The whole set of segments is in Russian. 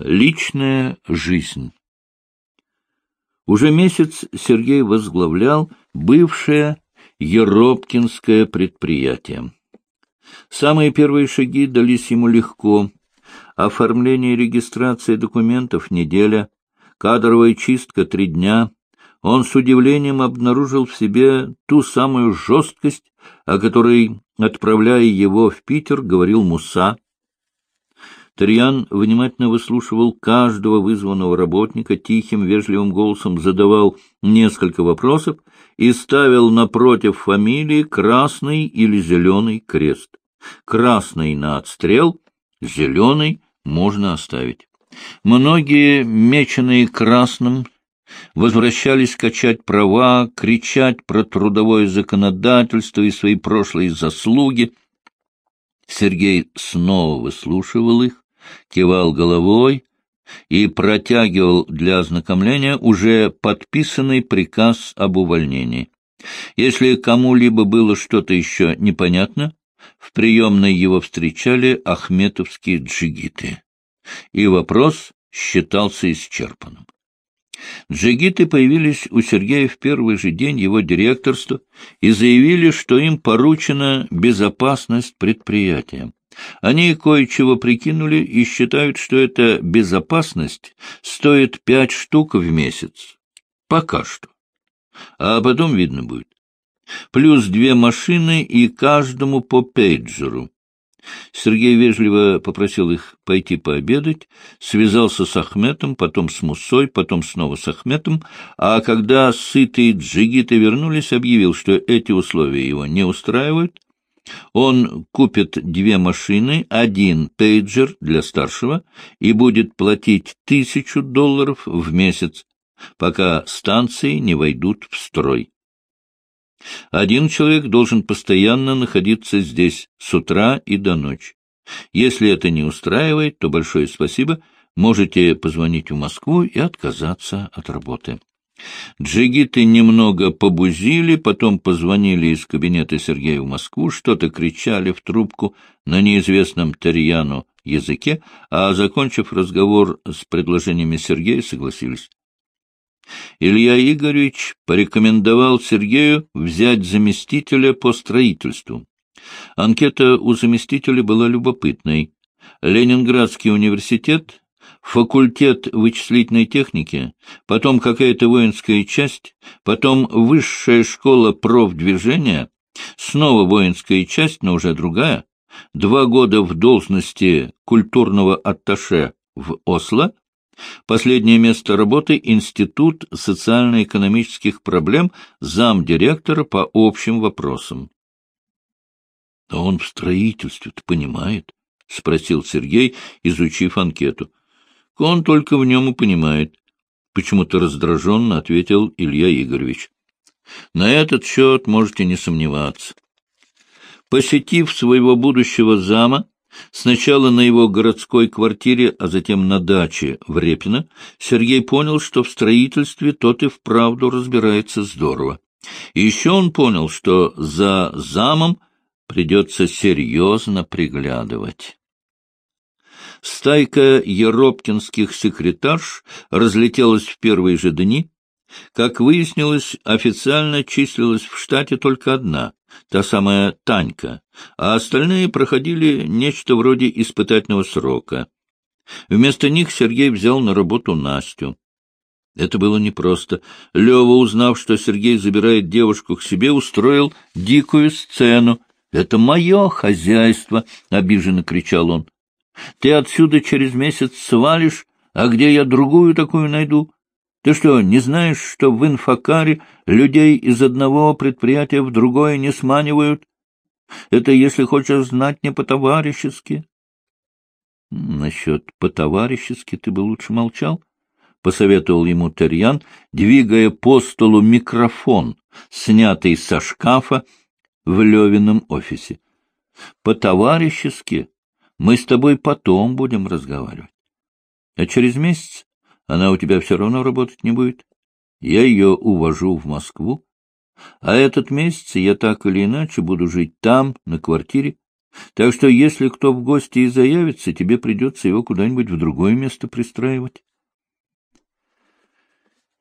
Личная жизнь Уже месяц Сергей возглавлял бывшее Еропкинское предприятие. Самые первые шаги дались ему легко. Оформление и регистрация документов — неделя, кадровая чистка — три дня. Он с удивлением обнаружил в себе ту самую жесткость, о которой, отправляя его в Питер, говорил Муса. Тарьян внимательно выслушивал каждого вызванного работника, тихим, вежливым голосом задавал несколько вопросов и ставил напротив фамилии красный или зеленый крест. Красный на отстрел, зеленый можно оставить. Многие, меченые красным, возвращались качать права, кричать про трудовое законодательство и свои прошлые заслуги. Сергей снова выслушивал их, кивал головой и протягивал для ознакомления уже подписанный приказ об увольнении. Если кому-либо было что-то еще непонятно, в приемной его встречали ахметовские джигиты, и вопрос считался исчерпанным. Джигиты появились у Сергея в первый же день его директорства и заявили, что им поручена безопасность предприятия. Они кое-чего прикинули и считают, что эта безопасность стоит пять штук в месяц. Пока что. А потом видно будет. Плюс две машины и каждому по пейджеру. Сергей вежливо попросил их пойти пообедать, связался с Ахметом, потом с Мусой, потом снова с Ахметом, а когда сытые джигиты вернулись, объявил, что эти условия его не устраивают, он купит две машины, один пейджер для старшего и будет платить тысячу долларов в месяц, пока станции не войдут в строй. Один человек должен постоянно находиться здесь с утра и до ночи. Если это не устраивает, то большое спасибо, можете позвонить в Москву и отказаться от работы. Джигиты немного побузили, потом позвонили из кабинета Сергея в Москву, что-то кричали в трубку на неизвестном Тарьяну языке, а, закончив разговор с предложениями Сергея, согласились. Илья Игоревич порекомендовал Сергею взять заместителя по строительству. Анкета у заместителя была любопытной. Ленинградский университет факультет вычислительной техники, потом какая-то воинская часть, потом высшая школа профдвижения, снова воинская часть, но уже другая, два года в должности культурного атташе в Осло, последнее место работы — Институт социально-экономических проблем, замдиректора по общим вопросам. — А он в строительстве-то понимает? — спросил Сергей, изучив анкету. Он только в нем и понимает. Почему-то раздраженно ответил Илья Игоревич. На этот счет можете не сомневаться. Посетив своего будущего зама, сначала на его городской квартире, а затем на даче в Репино, Сергей понял, что в строительстве тот и вправду разбирается здорово. И еще он понял, что за замом придется серьезно приглядывать. Стайка еропкинских секретарш разлетелась в первые же дни. Как выяснилось, официально числилась в штате только одна, та самая Танька, а остальные проходили нечто вроде испытательного срока. Вместо них Сергей взял на работу Настю. Это было непросто. Лева, узнав, что Сергей забирает девушку к себе, устроил дикую сцену. «Это мое хозяйство!» — обиженно кричал он. Ты отсюда через месяц свалишь, а где я другую такую найду? Ты что, не знаешь, что в инфокаре людей из одного предприятия в другое не сманивают? Это, если хочешь знать, не по-товарищески. Насчет по-товарищески ты бы лучше молчал, — посоветовал ему Терьян, двигая по столу микрофон, снятый со шкафа в Левином офисе. По-товарищески мы с тобой потом будем разговаривать. А через месяц она у тебя все равно работать не будет. Я ее увожу в Москву. А этот месяц я так или иначе буду жить там, на квартире. Так что если кто в гости и заявится, тебе придется его куда-нибудь в другое место пристраивать.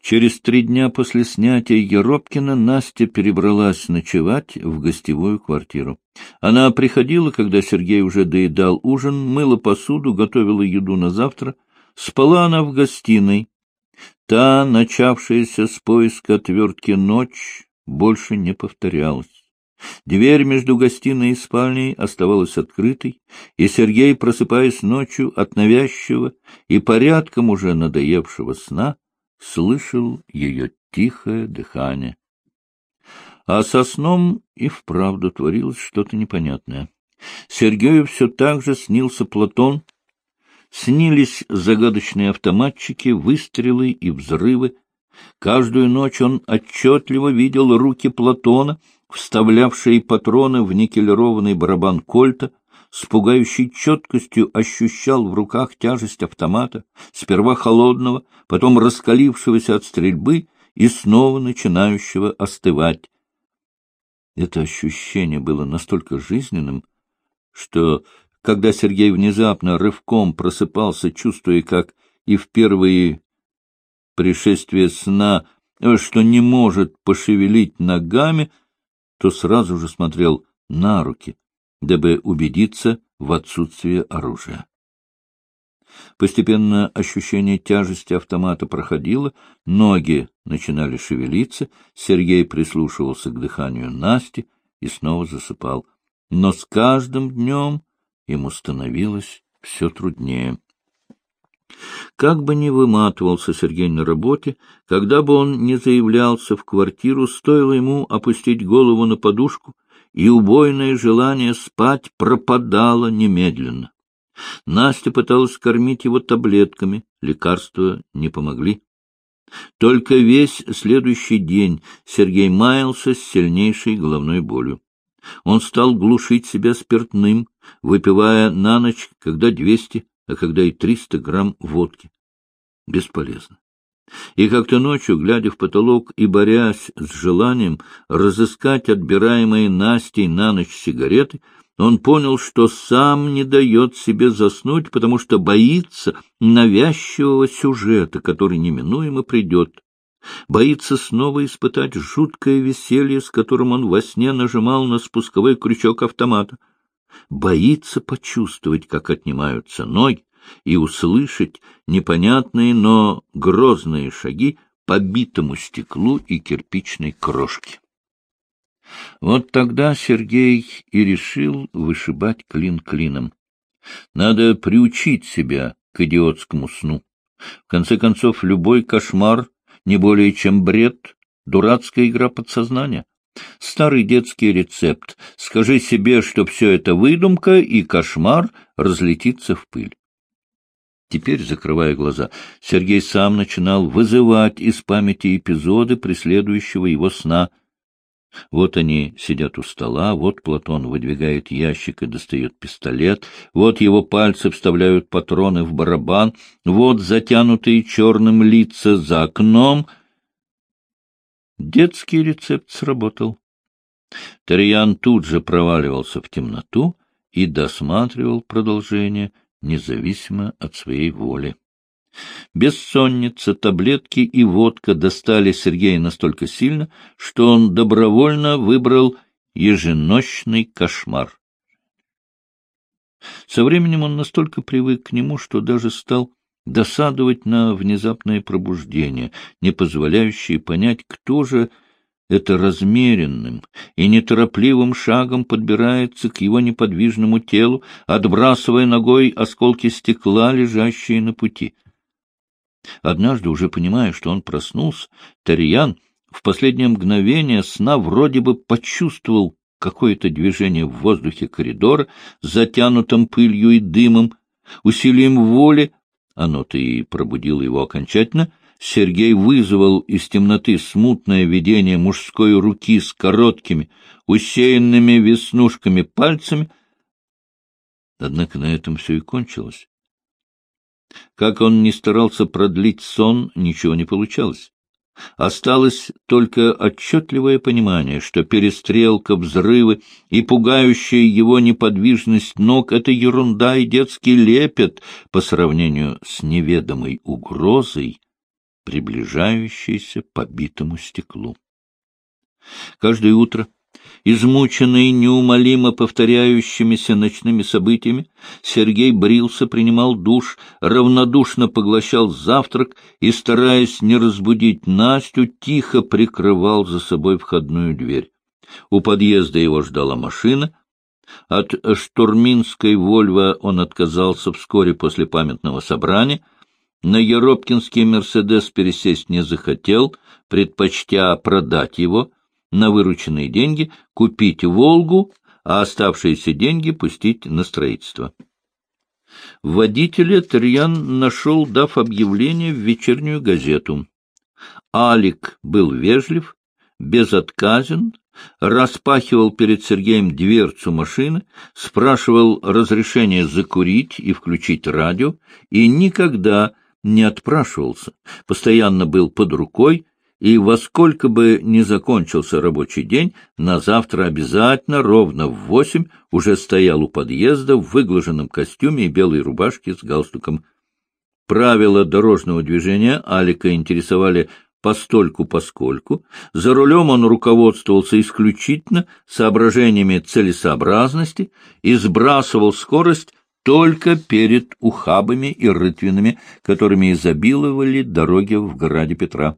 Через три дня после снятия Еропкина Настя перебралась ночевать в гостевую квартиру. Она приходила, когда Сергей уже доедал ужин, мыла посуду, готовила еду на завтра. Спала она в гостиной. Та, начавшаяся с поиска отвертки ночь, больше не повторялась. Дверь между гостиной и спальней оставалась открытой, и Сергей, просыпаясь ночью от навязчивого и порядком уже надоевшего сна, слышал ее тихое дыхание. А со сном и вправду творилось что-то непонятное. Сергею все так же снился Платон, снились загадочные автоматчики, выстрелы и взрывы. Каждую ночь он отчетливо видел руки Платона, вставлявшие патроны в никелированный барабан кольта, с пугающей четкостью ощущал в руках тяжесть автомата, сперва холодного, потом раскалившегося от стрельбы и снова начинающего остывать. Это ощущение было настолько жизненным, что, когда Сергей внезапно рывком просыпался, чувствуя, как и в первые пришествия сна, что не может пошевелить ногами, то сразу же смотрел на руки, дабы убедиться в отсутствии оружия. Постепенно ощущение тяжести автомата проходило, ноги начинали шевелиться, Сергей прислушивался к дыханию Насти и снова засыпал. Но с каждым днем ему становилось все труднее. Как бы ни выматывался Сергей на работе, когда бы он не заявлялся в квартиру, стоило ему опустить голову на подушку, и убойное желание спать пропадало немедленно. Настя пыталась кормить его таблетками, лекарства не помогли. Только весь следующий день Сергей маялся с сильнейшей головной болью. Он стал глушить себя спиртным, выпивая на ночь, когда двести, а когда и триста грамм водки. Бесполезно. И как-то ночью, глядя в потолок и борясь с желанием разыскать отбираемые Настей на ночь сигареты, он понял, что сам не дает себе заснуть, потому что боится навязчивого сюжета, который неминуемо придет. Боится снова испытать жуткое веселье, с которым он во сне нажимал на спусковой крючок автомата. Боится почувствовать, как отнимаются ноги, и услышать непонятные, но грозные шаги по битому стеклу и кирпичной крошке. Вот тогда Сергей и решил вышибать клин клином. Надо приучить себя к идиотскому сну. В конце концов, любой кошмар не более чем бред, дурацкая игра подсознания. Старый детский рецепт. Скажи себе, что все это выдумка, и кошмар разлетится в пыль. Теперь, закрывая глаза, Сергей сам начинал вызывать из памяти эпизоды преследующего его сна. Вот они сидят у стола, вот Платон выдвигает ящик и достает пистолет, вот его пальцы вставляют патроны в барабан, вот затянутые черным лица за окном. Детский рецепт сработал. Тарьян тут же проваливался в темноту и досматривал продолжение — независимо от своей воли. Бессонница, таблетки и водка достали Сергея настолько сильно, что он добровольно выбрал еженочный кошмар. Со временем он настолько привык к нему, что даже стал досадовать на внезапное пробуждение, не позволяющее понять, кто же это размеренным и неторопливым шагом подбирается к его неподвижному телу, отбрасывая ногой осколки стекла, лежащие на пути. Однажды, уже понимая, что он проснулся, Тарьян в последнее мгновение сна вроде бы почувствовал какое-то движение в воздухе коридора, затянутом пылью и дымом, усилием воли, оно-то и пробудило его окончательно — Сергей вызвал из темноты смутное видение мужской руки с короткими, усеянными веснушками пальцами. Однако на этом все и кончилось. Как он ни старался продлить сон, ничего не получалось. Осталось только отчетливое понимание, что перестрелка, взрывы и пугающая его неподвижность ног — это ерунда и детский лепет по сравнению с неведомой угрозой, приближающейся по битому стеклу. Каждое утро Измученный неумолимо повторяющимися ночными событиями, Сергей брился, принимал душ, равнодушно поглощал завтрак и, стараясь не разбудить Настю, тихо прикрывал за собой входную дверь. У подъезда его ждала машина. От штурминской «Вольво» он отказался вскоре после памятного собрания. На Еропкинский «Мерседес» пересесть не захотел, предпочтя продать его — на вырученные деньги купить «Волгу», а оставшиеся деньги пустить на строительство. Водителя Терьян нашел, дав объявление в вечернюю газету. Алик был вежлив, безотказен, распахивал перед Сергеем дверцу машины, спрашивал разрешение закурить и включить радио, и никогда не отпрашивался, постоянно был под рукой, и во сколько бы ни закончился рабочий день, на завтра обязательно ровно в восемь уже стоял у подъезда в выглаженном костюме и белой рубашке с галстуком. Правила дорожного движения Алика интересовали постольку-поскольку. За рулем он руководствовался исключительно соображениями целесообразности и сбрасывал скорость только перед ухабами и рытвинами, которыми изобиловали дороги в граде Петра.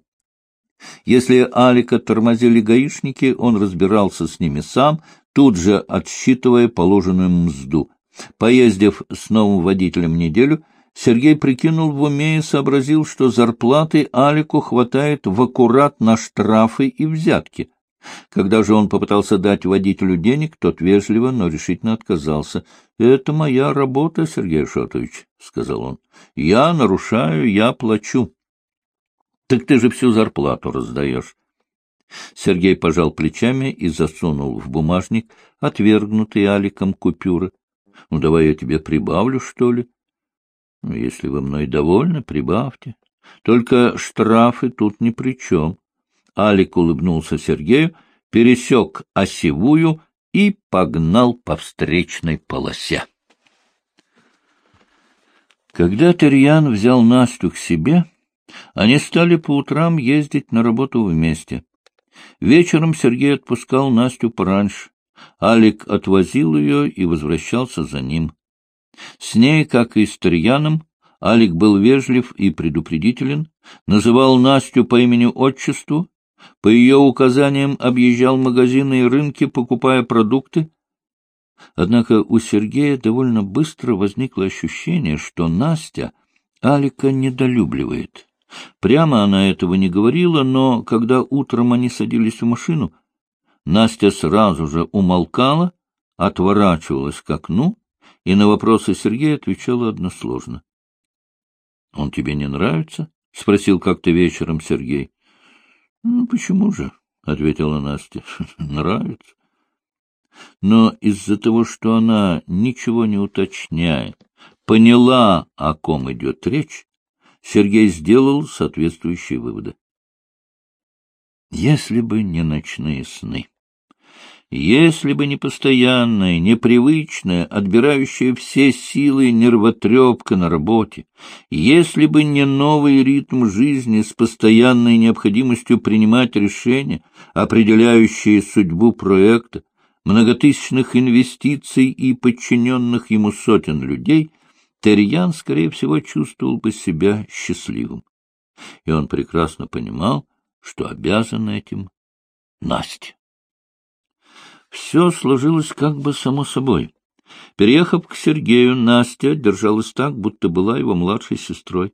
Если Алика тормозили гаишники, он разбирался с ними сам, тут же отсчитывая положенную мзду. Поездив с новым водителем неделю, Сергей прикинул в уме и сообразил, что зарплаты Алику хватает в аккурат на штрафы и взятки. Когда же он попытался дать водителю денег, тот вежливо, но решительно отказался. — Это моя работа, Сергей Шотович, — сказал он. — Я нарушаю, я плачу. Так ты же всю зарплату раздаешь. Сергей пожал плечами и засунул в бумажник отвергнутые Аликом купюры. — Ну, давай я тебе прибавлю, что ли? Ну, — Если вы мной довольны, прибавьте. Только штрафы тут ни при чем. Алик улыбнулся Сергею, пересек осевую и погнал по встречной полосе. Когда Терьян взял Настю к себе, они стали по утрам ездить на работу вместе. Вечером Сергей отпускал Настю пораньше. Алик отвозил ее и возвращался за ним. С ней, как и с Тарьяном, Алик был вежлив и предупредителен, называл Настю по имени-отчеству, по ее указаниям объезжал магазины и рынки, покупая продукты. Однако у Сергея довольно быстро возникло ощущение, что Настя Алика недолюбливает. Прямо она этого не говорила, но когда утром они садились в машину, Настя сразу же умолкала, отворачивалась к окну и на вопросы Сергея отвечала односложно. — Он тебе не нравится? — спросил как-то вечером Сергей. — Ну, почему же? — ответила Настя. — Нравится. Но из-за того, что она, ничего не уточняя, поняла, о ком идет речь, Сергей сделал соответствующие выводы. Если бы не ночные сны, если бы не постоянная, непривычная, отбирающая все силы нервотрепка на работе, если бы не новый ритм жизни с постоянной необходимостью принимать решения, определяющие судьбу проекта, многотысячных инвестиций и подчиненных ему сотен людей — Терьян, скорее всего, чувствовал бы себя счастливым. И он прекрасно понимал, что обязан этим Насте. Все сложилось как бы само собой. Переехав к Сергею, Настя держалась так, будто была его младшей сестрой.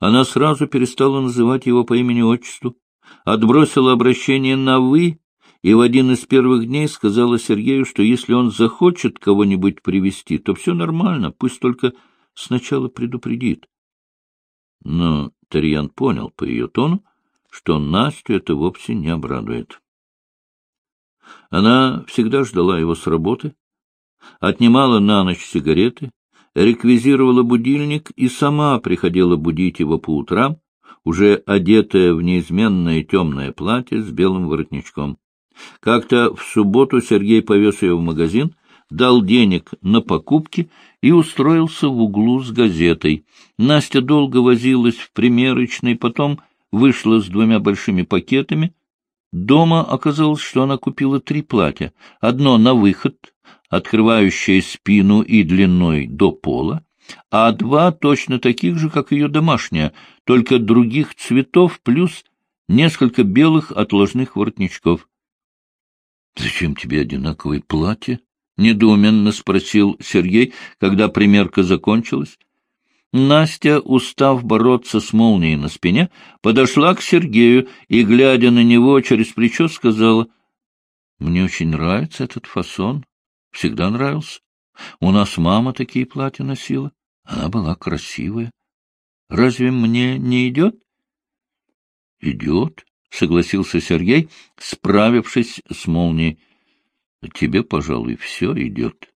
Она сразу перестала называть его по имени-отчеству, отбросила обращение на «вы» и в один из первых дней сказала Сергею, что если он захочет кого-нибудь привести, то все нормально, пусть только сначала предупредит. Но Тарьян понял по ее тону, что Настю это вовсе не обрадует. Она всегда ждала его с работы, отнимала на ночь сигареты, реквизировала будильник и сама приходила будить его по утрам, уже одетая в неизменное темное платье с белым воротничком. Как-то в субботу Сергей повез ее в магазин, дал денег на покупки и устроился в углу с газетой. Настя долго возилась в примерочной, потом вышла с двумя большими пакетами. Дома оказалось, что она купила три платья. Одно на выход, открывающее спину и длиной до пола, а два точно таких же, как ее домашняя, только других цветов, плюс несколько белых отложных воротничков. — Зачем тебе одинаковые платья? — недоуменно спросил Сергей, когда примерка закончилась. Настя, устав бороться с молнией на спине, подошла к Сергею и, глядя на него через плечо, сказала, — Мне очень нравится этот фасон. Всегда нравился. У нас мама такие платья носила. Она была красивая. Разве мне не идет? — Идет, — согласился Сергей, справившись с молнией. — Тебе, пожалуй, все идет.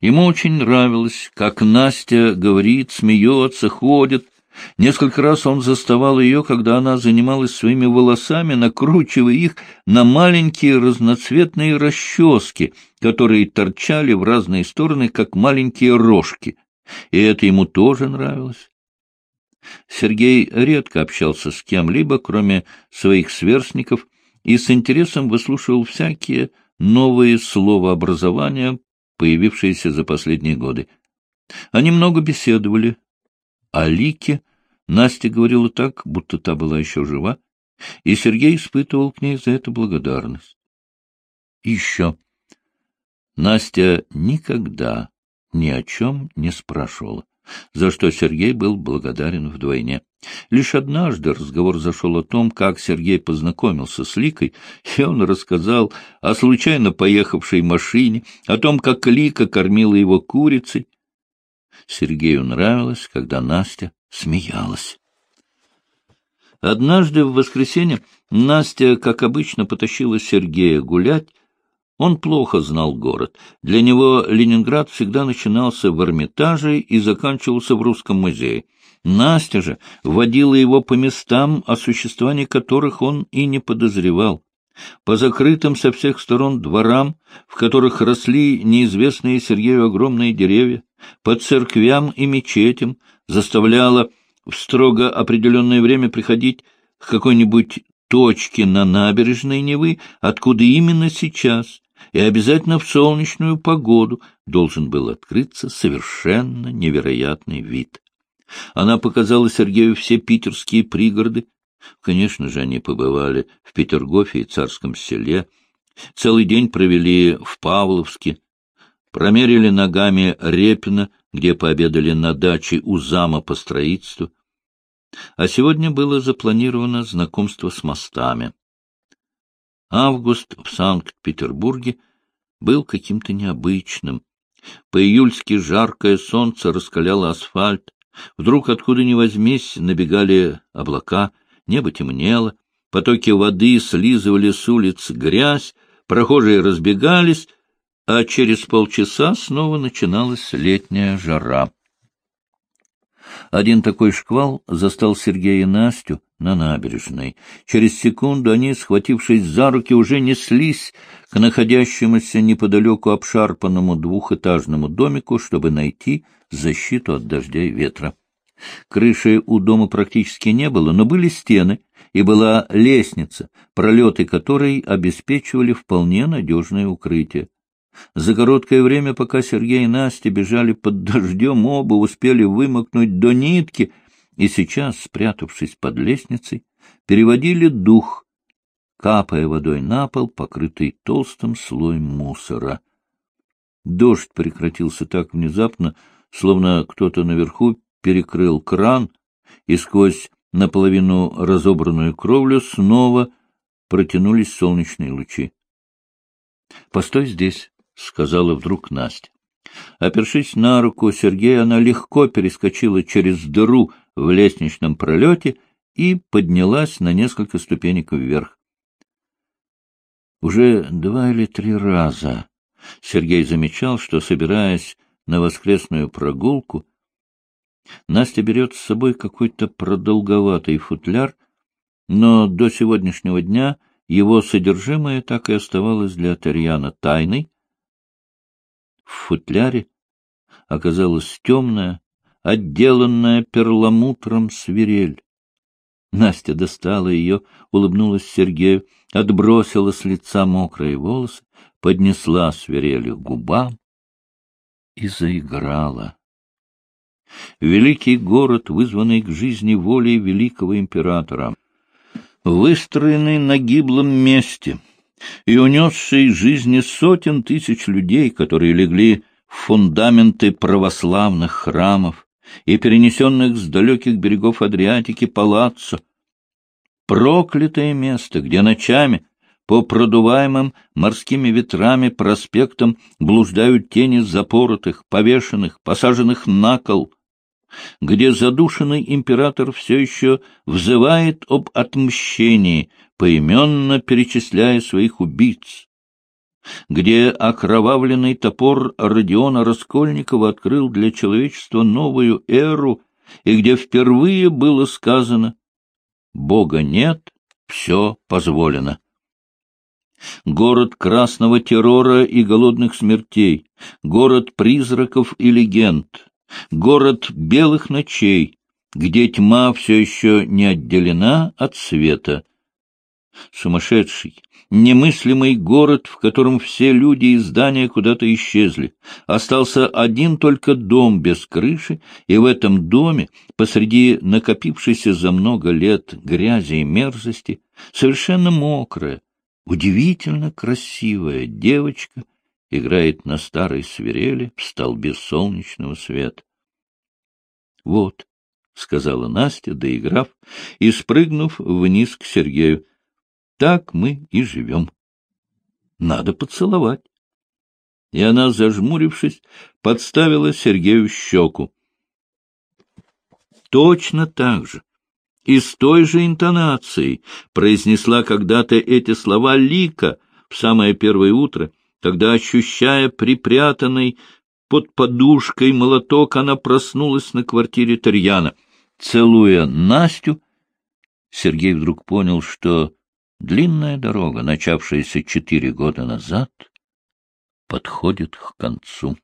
Ему очень нравилось, как Настя говорит, смеется, ходит. Несколько раз он заставал ее, когда она занималась своими волосами, накручивая их на маленькие разноцветные расчески, которые торчали в разные стороны, как маленькие рожки. И это ему тоже нравилось. Сергей редко общался с кем-либо, кроме своих сверстников, и с интересом выслушивал всякие новые словообразования, появившиеся за последние годы. Они много беседовали. О Лике Настя говорила так, будто та была еще жива, и Сергей испытывал к ней за это благодарность. Еще. Настя никогда ни о чем не спрашивала за что Сергей был благодарен вдвойне. Лишь однажды разговор зашел о том, как Сергей познакомился с Ликой, и он рассказал о случайно поехавшей машине, о том, как Лика кормила его курицей. Сергею нравилось, когда Настя смеялась. Однажды в воскресенье Настя, как обычно, потащила Сергея гулять, он плохо знал город. Для него Ленинград всегда начинался в Эрмитаже и заканчивался в Русском музее. Настя же водила его по местам, о существовании которых он и не подозревал. По закрытым со всех сторон дворам, в которых росли неизвестные Сергею огромные деревья, по церквям и мечетям, заставляла в строго определенное время приходить к какой-нибудь точке на набережной Невы, откуда именно сейчас и обязательно в солнечную погоду должен был открыться совершенно невероятный вид. Она показала Сергею все питерские пригороды. Конечно же, они побывали в Петергофе и Царском селе, целый день провели в Павловске, промерили ногами Репина, где пообедали на даче у зама по строительству. А сегодня было запланировано знакомство с мостами. Август в Санкт-Петербурге был каким-то необычным. По-июльски жаркое солнце раскаляло асфальт. Вдруг, откуда ни возьмись, набегали облака, небо темнело, потоки воды слизывали с улиц грязь, прохожие разбегались, а через полчаса снова начиналась летняя жара. Один такой шквал застал Сергея и Настю на набережной. Через секунду они, схватившись за руки, уже неслись к находящемуся неподалеку обшарпанному двухэтажному домику, чтобы найти защиту от дождя и ветра. Крыши у дома практически не было, но были стены, и была лестница, пролеты которой обеспечивали вполне надежное укрытие. За короткое время, пока Сергей и Настя бежали под дождем, оба успели вымокнуть до нитки и сейчас, спрятавшись под лестницей, переводили дух, капая водой на пол, покрытый толстым слоем мусора. Дождь прекратился так внезапно, словно кто-то наверху перекрыл кран, и сквозь наполовину разобранную кровлю снова протянулись солнечные лучи. — Постой здесь, — сказала вдруг Настя. Опершись на руку Сергея, она легко перескочила через дыру в лестничном пролете и поднялась на несколько ступенек вверх. Уже два или три раза Сергей замечал, что, собираясь на воскресную прогулку, Настя берет с собой какой-то продолговатый футляр, но до сегодняшнего дня его содержимое так и оставалось для Тарьяна тайной. В футляре оказалась темная, отделанная перламутром свирель. Настя достала ее, улыбнулась Сергею, отбросила с лица мокрые волосы, поднесла свирель к губам и заиграла. Великий город, вызванный к жизни волей великого императора, выстроенный на гиблом месте и унесший жизни сотен тысяч людей, которые легли в фундаменты православных храмов и перенесенных с далеких берегов Адриатики палаццо, проклятое место, где ночами по продуваемым морскими ветрами проспектам блуждают тени запоротых, повешенных, посаженных на кол, где задушенный император все еще взывает об отмщении, поименно перечисляя своих убийц, где окровавленный топор Родиона Раскольникова открыл для человечества новую эру, и где впервые было сказано «Бога нет, все позволено». Город красного террора и голодных смертей, город призраков и легенд, город белых ночей, где тьма все еще не отделена от света. Сумасшедший, немыслимый город, в котором все люди и здания куда-то исчезли. Остался один только дом без крыши, и в этом доме, посреди накопившейся за много лет грязи и мерзости, совершенно мокрая, удивительно красивая девочка — играет на старой свирели в столбе солнечного света. — Вот, — сказала Настя, доиграв и спрыгнув вниз к Сергею, — так мы и живем. Надо поцеловать. И она, зажмурившись, подставила Сергею щеку. Точно так же и с той же интонацией произнесла когда-то эти слова Лика в самое первое утро — когда, ощущая припрятанный под подушкой молоток, она проснулась на квартире Тарьяна. Целуя Настю, Сергей вдруг понял, что длинная дорога, начавшаяся четыре года назад, подходит к концу.